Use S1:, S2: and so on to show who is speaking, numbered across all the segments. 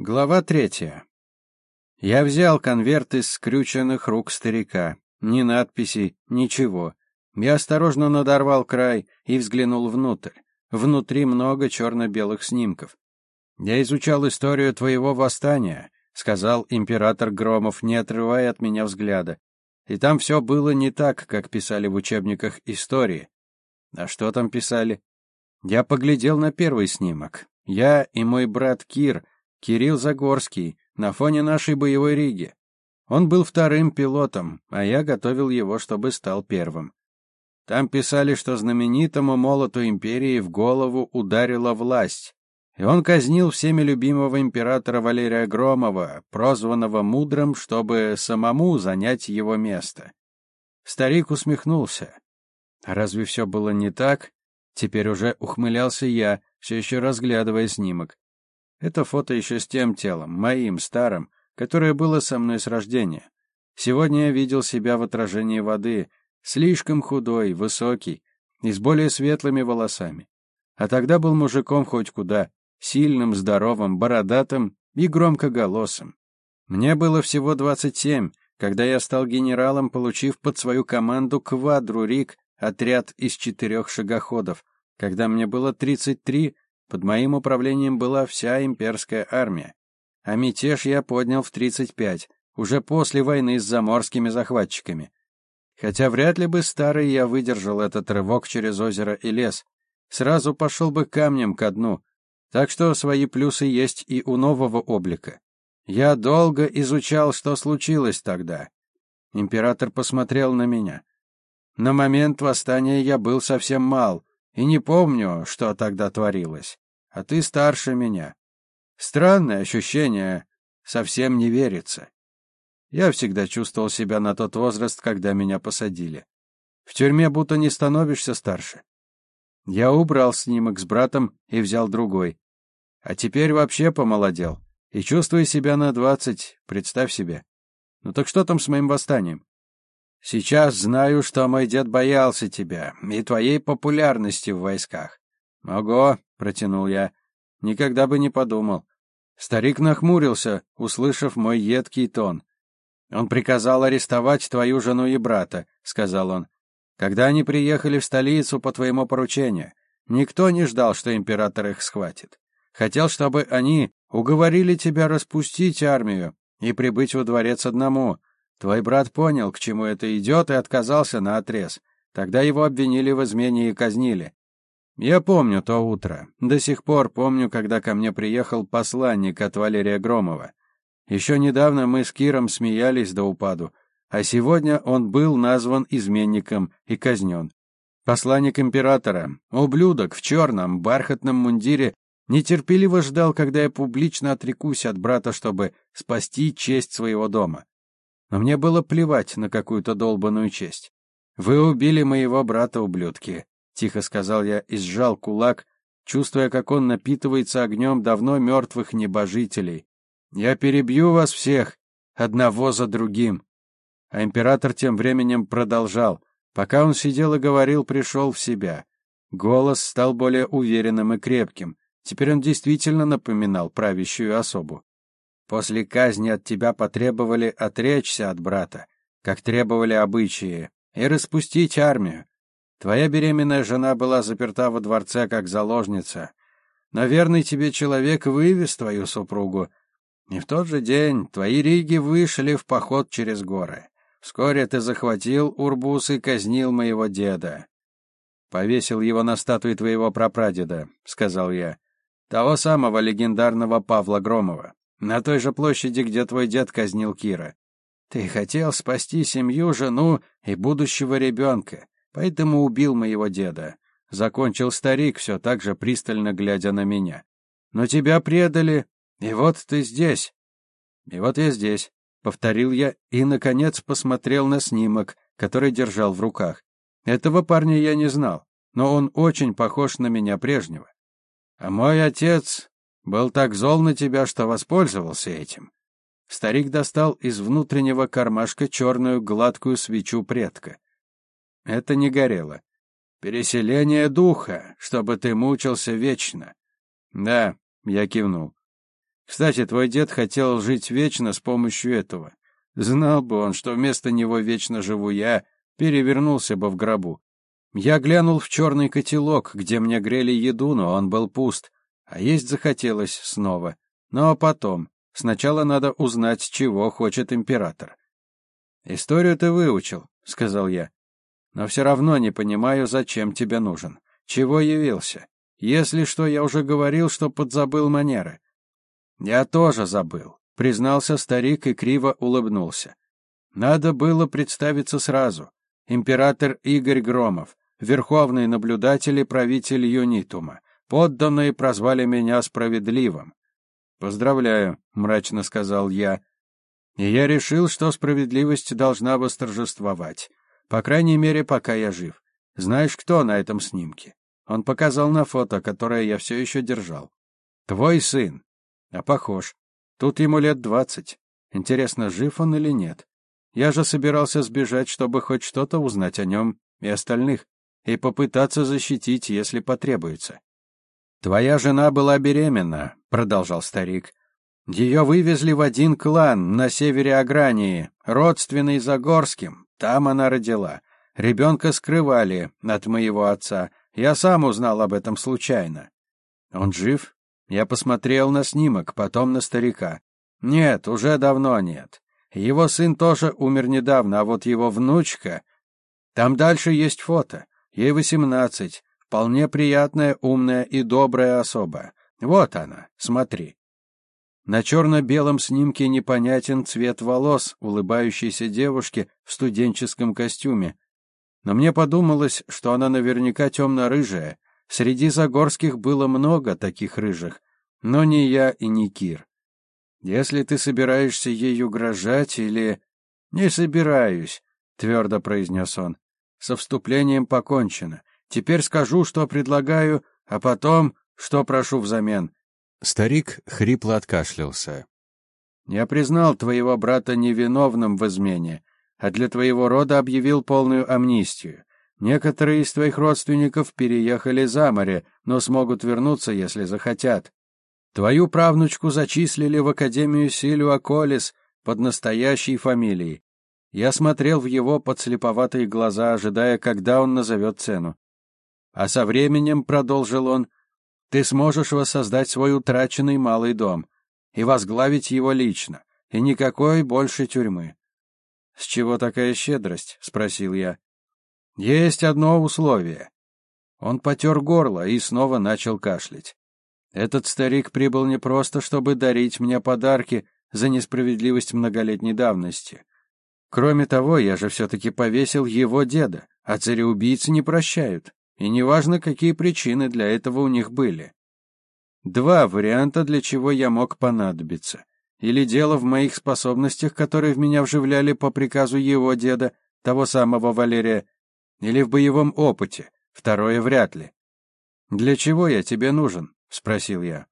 S1: Глава третья. Я взял конверт из скрюченных рук старика. Ни надписей, ничего. Я осторожно надорвал край и взглянул внутрь. Внутри много черно-белых снимков. «Я изучал историю твоего восстания», — сказал император Громов, не отрывая от меня взгляда. «И там все было не так, как писали в учебниках истории». «А что там писали?» Я поглядел на первый снимок. Я и мой брат Кир — Кирилл Загорский, на фоне нашей боевой риги. Он был вторым пилотом, а я готовил его, чтобы стал первым. Там писали, что знаменитому молоту империи в голову ударила власть, и он казнил всеми любимого императора Валерия Громова, прозванного Мудрым, чтобы самому занять его место. Старик усмехнулся. разве все было не так? Теперь уже ухмылялся я, все еще разглядывая снимок. Это фото еще с тем телом, моим, старым, которое было со мной с рождения. Сегодня я видел себя в отражении воды, слишком худой, высокий и с более светлыми волосами. А тогда был мужиком хоть куда, сильным, здоровым, бородатым и громкоголосым. Мне было всего 27, когда я стал генералом, получив под свою команду квадру Рик, отряд из четырех шагоходов. Когда мне было 33, под моим управлением была вся имперская армия. А мятеж я поднял в 35, уже после войны с заморскими захватчиками. Хотя вряд ли бы старый я выдержал этот рывок через озеро и лес. Сразу пошел бы камнем ко дну. Так что свои плюсы есть и у нового облика. Я долго изучал, что случилось тогда. Император посмотрел на меня. На момент восстания я был совсем мал, и не помню, что тогда творилось. А ты старше меня. Странное ощущение, совсем не верится. Я всегда чувствовал себя на тот возраст, когда меня посадили. В тюрьме будто не становишься старше. Я убрал снимок с братом и взял другой. А теперь вообще помолодел. И чувствую себя на двадцать, представь себе. Ну так что там с моим восстанием? Сейчас знаю, что мой дед боялся тебя и твоей популярности в войсках. Ого, протянул я. Никогда бы не подумал. Старик нахмурился, услышав мой едкий тон. Он приказал арестовать твою жену и брата, сказал он. Когда они приехали в столицу по твоему поручению, никто не ждал, что император их схватит. Хотел, чтобы они уговорили тебя распустить армию и прибыть во дворец одному. Твой брат понял, к чему это идет, и отказался на отрез. Тогда его обвинили в измене и казнили. Я помню то утро. До сих пор помню, когда ко мне приехал посланник от Валерия Громова. Еще недавно мы с Киром смеялись до упаду, а сегодня он был назван изменником и казнен. Посланник императора, ублюдок в черном бархатном мундире, нетерпеливо ждал, когда я публично отрекусь от брата, чтобы спасти честь своего дома. Но мне было плевать на какую-то долбаную честь. Вы убили моего брата, ублюдки. Тихо сказал я и сжал кулак, чувствуя, как он напитывается огнем давно мертвых небожителей. Я перебью вас всех, одного за другим. А император тем временем продолжал. Пока он сидел и говорил, пришел в себя. Голос стал более уверенным и крепким. Теперь он действительно напоминал правящую особу. После казни от тебя потребовали отречься от брата, как требовали обычаи, и распустить армию. Твоя беременная жена была заперта во дворце как заложница. Но верный тебе человек вывез твою супругу. И в тот же день твои риги вышли в поход через горы. Вскоре ты захватил Урбус и казнил моего деда. Повесил его на статуе твоего прапрадеда, сказал я. Того самого легендарного Павла Громова. На той же площади, где твой дед казнил Кира. Ты хотел спасти семью, жену и будущего ребенка, поэтому убил моего деда. Закончил старик, все так же пристально глядя на меня. Но тебя предали, и вот ты здесь. И вот я здесь, повторил я и, наконец, посмотрел на снимок, который держал в руках. Этого парня я не знал, но он очень похож на меня прежнего. А мой отец был так зол на тебя, что воспользовался этим. Старик достал из внутреннего кармашка черную гладкую свечу предка. Это не горело. Переселение духа, чтобы ты мучился вечно. Да, я кивнул. Кстати, твой дед хотел жить вечно с помощью этого. Знал бы он, что вместо него вечно живу я, перевернулся бы в гробу. Я глянул в черный котелок, где мне грели еду, но он был пуст, а есть захотелось снова. Но потом. Сначала надо узнать, чего хочет император. «Историю ты выучил», — сказал я. «Но все равно не понимаю, зачем тебе нужен. Чего явился? Если что, я уже говорил, что подзабыл манеры». «Я тоже забыл», — признался старик и криво улыбнулся. «Надо было представиться сразу. Император Игорь Громов, верховный наблюдатель и правитель Юнитума. Подданные прозвали меня справедливым. «Поздравляю», — мрачно сказал я. «И я решил, что справедливость должна восторжествовать. По крайней мере, пока я жив. Знаешь, кто на этом снимке?» Он показал на фото, которое я все еще держал. «Твой сын». А похож. Тут ему лет двадцать. Интересно, жив он или нет? Я же собирался сбежать, чтобы хоть что-то узнать о нем и остальных, и попытаться защитить, если потребуется. «Твоя жена была беременна», — продолжал старик. «Ее вывезли в один клан на севере Агрании, родственный Загорским. Там она родила. Ребенка скрывали от моего отца. Я сам узнал об этом случайно». «Он жив?» Я посмотрел на снимок, потом на старика. «Нет, уже давно нет. Его сын тоже умер недавно, а вот его внучка... Там дальше есть фото. Ей восемнадцать. Вполне приятная, умная и добрая особа. Вот она, смотри. На черно-белом снимке непонятен цвет волос улыбающейся девушки в студенческом костюме. Но мне подумалось, что она наверняка темно-рыжая. Среди Загорских было много таких рыжих, но не я и не Кир. Если ты собираешься ей угрожать или... Не собираюсь, твердо произнес он. Со вступлением покончено. Теперь скажу, что предлагаю, а потом, что прошу взамен». Старик хрипло откашлялся. «Я признал твоего брата невиновным в измене, а для твоего рода объявил полную амнистию. Некоторые из твоих родственников переехали за море, но смогут вернуться, если захотят. Твою правнучку зачислили в Академию Силюа-Колес под настоящей фамилией. Я смотрел в его подслеповатые глаза, ожидая, когда он назовет цену. А со временем, — продолжил он, — ты сможешь воссоздать свой утраченный малый дом и возглавить его лично, и никакой больше тюрьмы. — С чего такая щедрость? — спросил я. — Есть одно условие. Он потер горло и снова начал кашлять. Этот старик прибыл не просто, чтобы дарить мне подарки за несправедливость многолетней давности. Кроме того, я же все-таки повесил его деда, а цареубийцы не прощают. И неважно, какие причины для этого у них были. Два варианта, для чего я мог понадобиться. Или дело в моих способностях, которые в меня вживляли по приказу его деда, того самого Валерия, или в боевом опыте, второе вряд ли. «Для чего я тебе нужен?» — спросил я.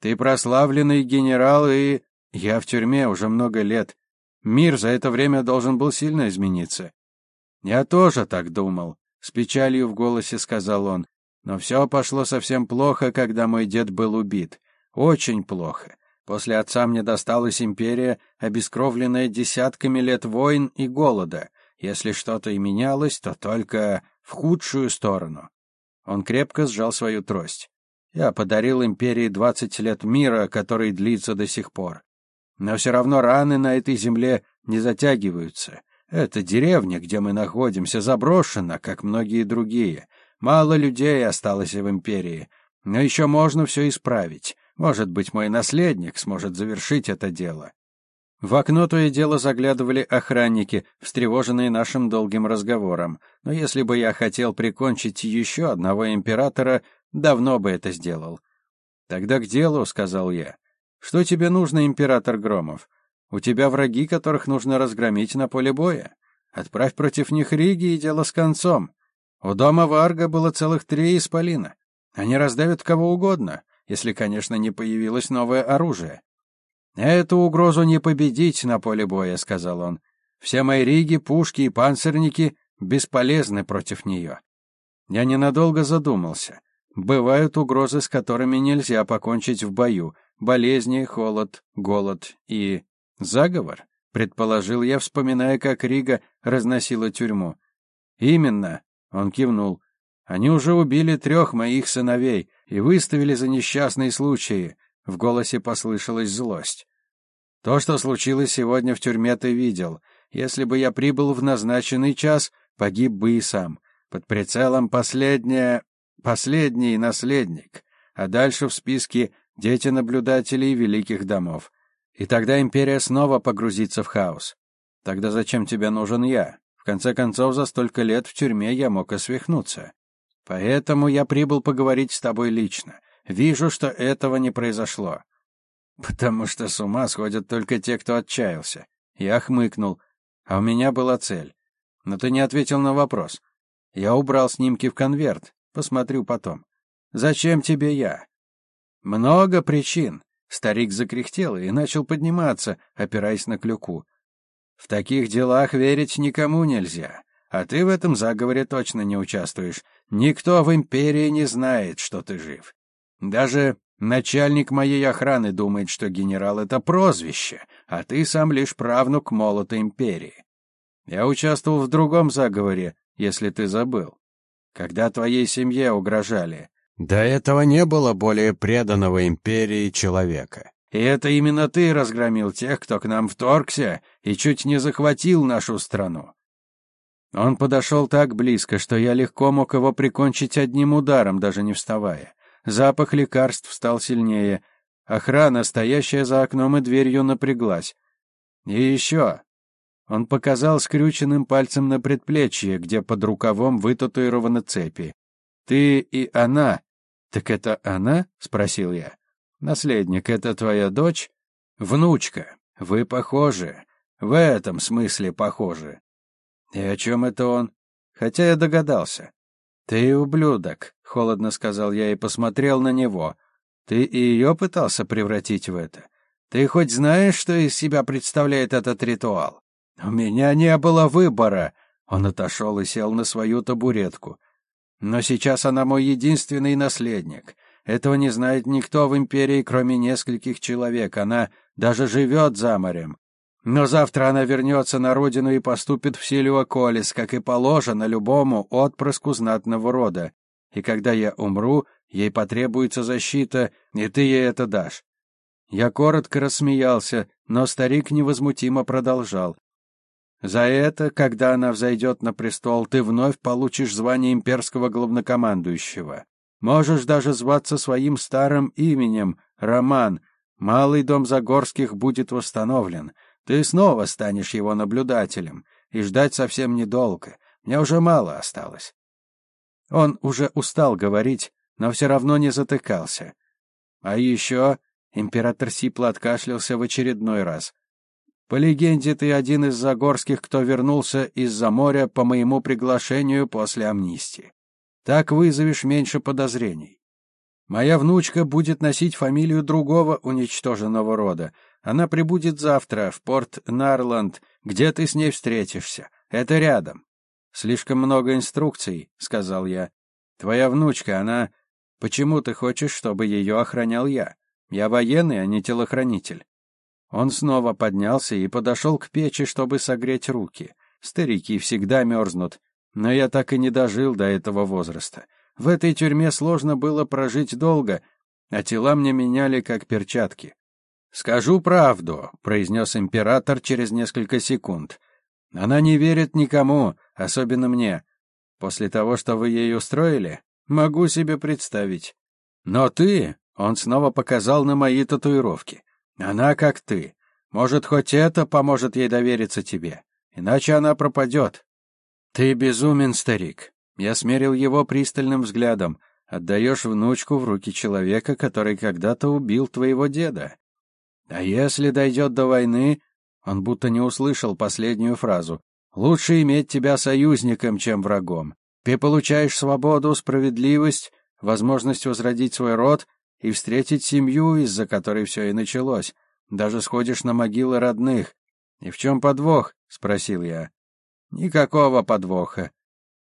S1: «Ты прославленный генерал, и...» «Я в тюрьме уже много лет. Мир за это время должен был сильно измениться». «Я тоже так думал. С печалью в голосе сказал он. Но все пошло совсем плохо, когда мой дед был убит. Очень плохо. После отца мне досталась империя, обескровленная десятками лет войн и голода. Если что-то и менялось, то только в худшую сторону. Он крепко сжал свою трость. Я подарил империи двадцать лет мира, который длится до сих пор. Но все равно раны на этой земле не затягиваются. Эта деревня, где мы находимся, заброшена, как многие другие. Мало людей осталось в империи, но еще можно все исправить. Может быть, мой наследник сможет завершить это дело. В окно то и дело заглядывали охранники, встревоженные нашим долгим разговором. Но если бы я хотел прикончить еще одного императора, давно бы это сделал. «Тогда к делу», — сказал я. «Что тебе нужно, император Громов? У тебя враги, которых нужно разгромить на поле боя. Отправь против них Риги, и дело с концом. У дома Варга было целых три исполина. Они раздавят кого угодно, если, конечно, не появилось новое оружие. «Эту угрозу не победить на поле боя», — сказал он. «Все мои риги, пушки и панцирники бесполезны против нее». Я ненадолго задумался. Бывают угрозы, с которыми нельзя покончить в бою, болезни, холод, голод и... заговор? Предположил я, вспоминая, как Рига разносила тюрьму. Именно, он кивнул. Они уже убили трех моих сыновей и выставили за несчастные случаи. В голосе послышалась злость. То, что случилось сегодня в тюрьме, ты видел. Если бы я прибыл в назначенный час, погиб бы и сам. Под прицелом последняя... последний наследник. А дальше в списке дети наблюдателей великих домов. И тогда империя снова погрузится в хаос. Тогда зачем тебе нужен я? В конце концов, за столько лет в тюрьме я мог освихнуться. Поэтому я прибыл поговорить с тобой лично. Вижу, что этого не произошло. Потому что с ума сходят только те, кто отчаялся. Я хмыкнул. А у меня была цель. Но ты не ответил на вопрос. Я убрал снимки в конверт. Посмотрю потом. Зачем тебе я? Много причин. Старик закряхтел и начал подниматься, опираясь на клюку. В таких делах верить никому нельзя. А ты в этом заговоре точно не участвуешь. Никто в империи не знает, что ты жив. Даже Начальник моей охраны думает, что генерал — это прозвище, а ты сам лишь правнук молота империи. Я участвовал в другом заговоре, если ты забыл. Когда твоей семье угрожали. До этого не было более преданного империи человека. И это именно ты разгромил тех, кто к нам вторгся и чуть не захватил нашу страну. Он подошел так близко, что я легко мог его прикончить одним ударом, даже не вставая. Запах лекарств стал сильнее. Охрана, стоящая за окном и дверью, напряглась. И еще. Он показал скрюченным пальцем на предплечье, где под рукавом вытатуированы цепи. «Ты и она?» «Так это она?» — спросил я. «Наследник, это твоя дочь?» «Внучка. Вы похожи. В этом смысле похожи». «И о чем это он?» Хотя я догадался. «Ты ублюдок», — холодно сказал я и посмотрел на него. «Ты и ее пытался превратить в это? Ты хоть знаешь, что из себя представляет этот ритуал? У меня не было выбора». Он отошел и сел на свою табуретку. «Но сейчас она мой единственный наследник. Этого не знает никто в империи, кроме нескольких человек. Она даже живет за морем. Но завтра она вернется на родину и поступит в Силиоколис, как и положено любому отпрыску знатного рода. И когда я умру, ей потребуется защита, и ты ей это дашь. Я коротко рассмеялся, но старик невозмутимо продолжал. За это, когда она взойдет на престол, ты вновь получишь звание имперского главнокомандующего. Можешь даже зваться своим старым именем — Роман. Малый дом Загорских будет восстановлен. Ты снова станешь его наблюдателем, и ждать совсем недолго. Мне уже мало осталось. Он уже устал говорить, но все равно не затыкался. А еще император Сипло откашлялся в очередной раз. По легенде, ты один из загорских, кто вернулся из-за моря по моему приглашению после амнистии. Так вызовешь меньше подозрений. Моя внучка будет носить фамилию другого уничтоженного рода, она прибудет завтра в порт Нарланд, где ты с ней встретишься. Это рядом. Слишком много инструкций, сказал я. Твоя внучка, она Почему ты хочешь, чтобы ее охранял я? Я военный, а не телохранитель. Он снова поднялся и подошел к печи, чтобы согреть руки. Старики всегда мерзнут, но я так и не дожил до этого возраста. В этой тюрьме сложно было прожить долго, а тела мне меняли как перчатки. «Скажу правду», — произнес император через несколько секунд. «Она не верит никому, особенно мне. После того, что вы ей устроили, могу себе представить. Но ты...» — он снова показал на мои татуировки. «Она как ты. Может, хоть это поможет ей довериться тебе. Иначе она пропадет». «Ты безумен, старик». Я смерил его пристальным взглядом. «Отдаешь внучку в руки человека, который когда-то убил твоего деда. А если дойдет до войны, он будто не услышал последнюю фразу. Лучше иметь тебя союзником, чем врагом. Ты получаешь свободу, справедливость, возможность возродить свой род и встретить семью, из-за которой все и началось. Даже сходишь на могилы родных. И в чем подвох? спросил я. Никакого подвоха.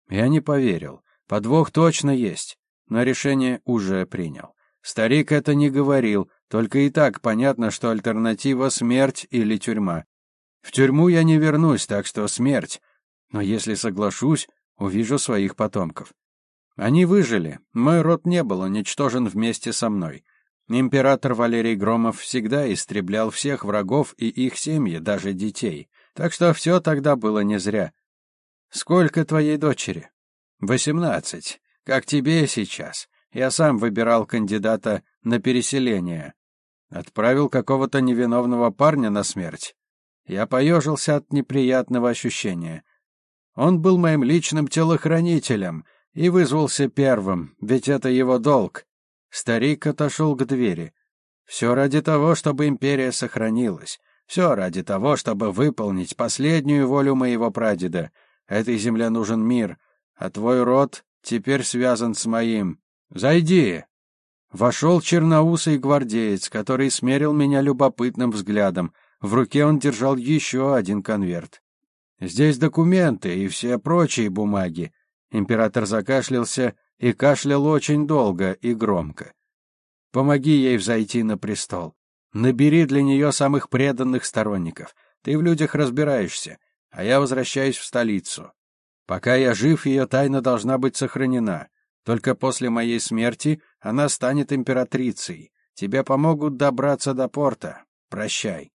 S1: Я не поверил. Подвох точно есть, но решение уже принял. Старик это не говорил, Только и так понятно, что альтернатива — смерть или тюрьма. В тюрьму я не вернусь, так что смерть. Но если соглашусь, увижу своих потомков. Они выжили, мой род не был уничтожен вместе со мной. Император Валерий Громов всегда истреблял всех врагов и их семьи, даже детей. Так что все тогда было не зря. Сколько твоей дочери? Восемнадцать. Как тебе сейчас. Я сам выбирал кандидата на переселение. Отправил какого-то невиновного парня на смерть. Я поежился от неприятного ощущения. Он был моим личным телохранителем и вызвался первым, ведь это его долг. Старик отошел к двери. Все ради того, чтобы империя сохранилась. Все ради того, чтобы выполнить последнюю волю моего прадеда. Этой земле нужен мир, а твой род теперь связан с моим. Зайди!» Вошел черноусый гвардеец, который смерил меня любопытным взглядом. В руке он держал еще один конверт. «Здесь документы и все прочие бумаги». Император закашлялся и кашлял очень долго и громко. «Помоги ей взойти на престол. Набери для нее самых преданных сторонников. Ты в людях разбираешься, а я возвращаюсь в столицу. Пока я жив, ее тайна должна быть сохранена. Только после моей смерти она станет императрицей. Тебе помогут добраться до порта. Прощай.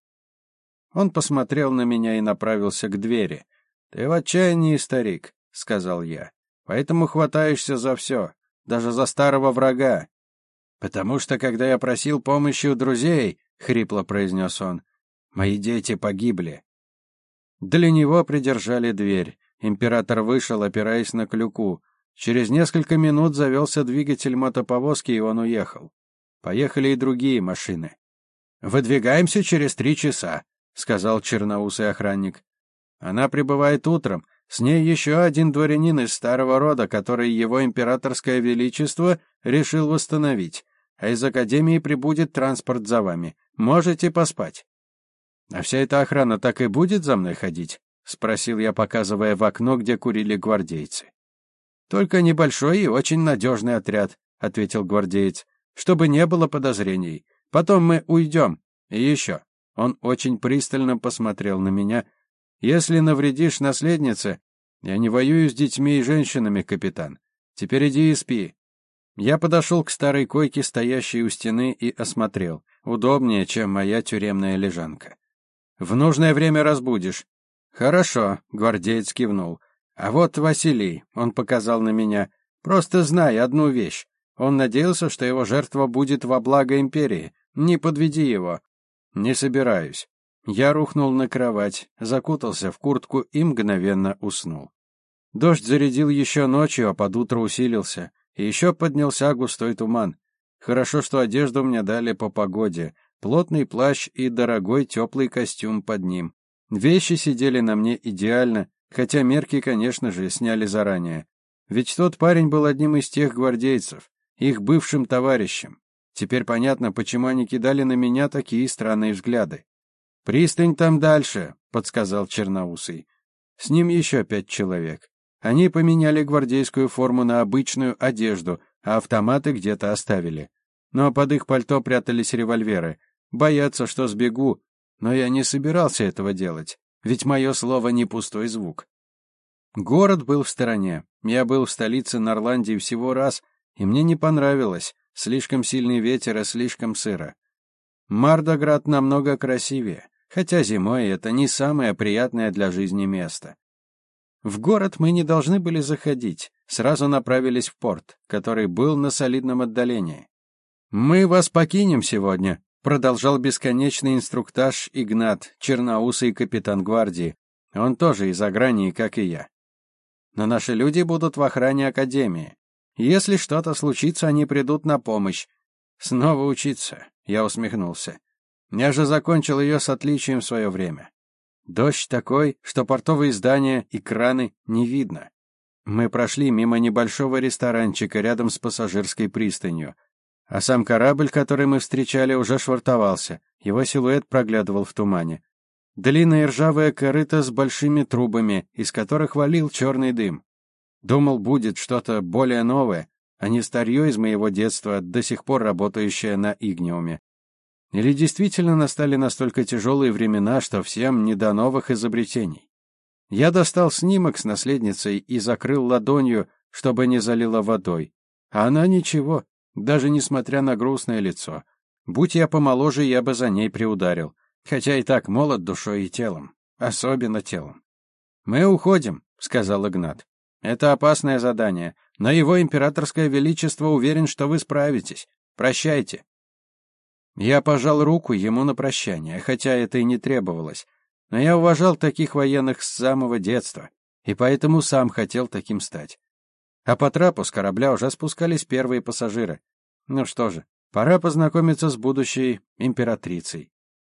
S1: Он посмотрел на меня и направился к двери. Ты в отчаянии, старик, сказал я. Поэтому хватаешься за все, даже за старого врага. Потому что когда я просил помощи у друзей, хрипло произнес он, мои дети погибли. Для него придержали дверь. Император вышел, опираясь на клюку. Через несколько минут завелся двигатель мотоповозки, и он уехал. Поехали и другие машины. «Выдвигаемся через три часа», — сказал черноусый охранник. «Она прибывает утром. С ней еще один дворянин из старого рода, который его императорское величество решил восстановить. А из академии прибудет транспорт за вами. Можете поспать». «А вся эта охрана так и будет за мной ходить?» — спросил я, показывая в окно, где курили гвардейцы. «Только небольшой и очень надежный отряд», — ответил гвардеец, «чтобы не было подозрений. Потом мы уйдем. И еще». Он очень пристально посмотрел на меня. «Если навредишь наследнице, я не воюю с детьми и женщинами, капитан. Теперь иди и спи». Я подошел к старой койке, стоящей у стены, и осмотрел. Удобнее, чем моя тюремная лежанка. «В нужное время разбудишь». «Хорошо», — гвардеец кивнул. А вот Василий, он показал на меня, просто знай одну вещь. Он надеялся, что его жертва будет во благо империи. Не подведи его. Не собираюсь. Я рухнул на кровать, закутался в куртку и мгновенно уснул. Дождь зарядил еще ночью, а под утро усилился. И еще поднялся густой туман. Хорошо, что одежду мне дали по погоде. Плотный плащ и дорогой теплый костюм под ним. Вещи сидели на мне идеально, Хотя мерки, конечно же, сняли заранее. Ведь тот парень был одним из тех гвардейцев, их бывшим товарищем. Теперь понятно, почему они кидали на меня такие странные взгляды. «Пристань там дальше», — подсказал Черноусый. С ним еще пять человек. Они поменяли гвардейскую форму на обычную одежду, а автоматы где-то оставили. Но под их пальто прятались револьверы. Боятся, что сбегу, но я не собирался этого делать ведь мое слово не пустой звук. Город был в стороне. Я был в столице Норландии всего раз, и мне не понравилось. Слишком сильный ветер и слишком сыро. Мардоград намного красивее, хотя зимой это не самое приятное для жизни место. В город мы не должны были заходить, сразу направились в порт, который был на солидном отдалении. «Мы вас покинем сегодня», Продолжал бесконечный инструктаж Игнат, черноусый капитан гвардии. Он тоже из ограни, как и я. Но наши люди будут в охране Академии. Если что-то случится, они придут на помощь. Снова учиться, я усмехнулся. Я же закончил ее с отличием в свое время. Дождь такой, что портовые здания и краны не видно. Мы прошли мимо небольшого ресторанчика рядом с пассажирской пристанью. А сам корабль, который мы встречали, уже швартовался. Его силуэт проглядывал в тумане. Длинная ржавая корыта с большими трубами, из которых валил черный дым. Думал, будет что-то более новое, а не старье из моего детства, до сих пор работающее на игниуме. Или действительно настали настолько тяжелые времена, что всем не до новых изобретений? Я достал снимок с наследницей и закрыл ладонью, чтобы не залило водой. А она ничего, даже несмотря на грустное лицо. Будь я помоложе, я бы за ней приударил. Хотя и так молод душой и телом. Особенно телом. «Мы уходим», — сказал Игнат. «Это опасное задание, но его императорское величество уверен, что вы справитесь. Прощайте». Я пожал руку ему на прощание, хотя это и не требовалось. Но я уважал таких военных с самого детства, и поэтому сам хотел таким стать. А по трапу с корабля уже спускались первые пассажиры. Ну что же, пора познакомиться с будущей императрицей.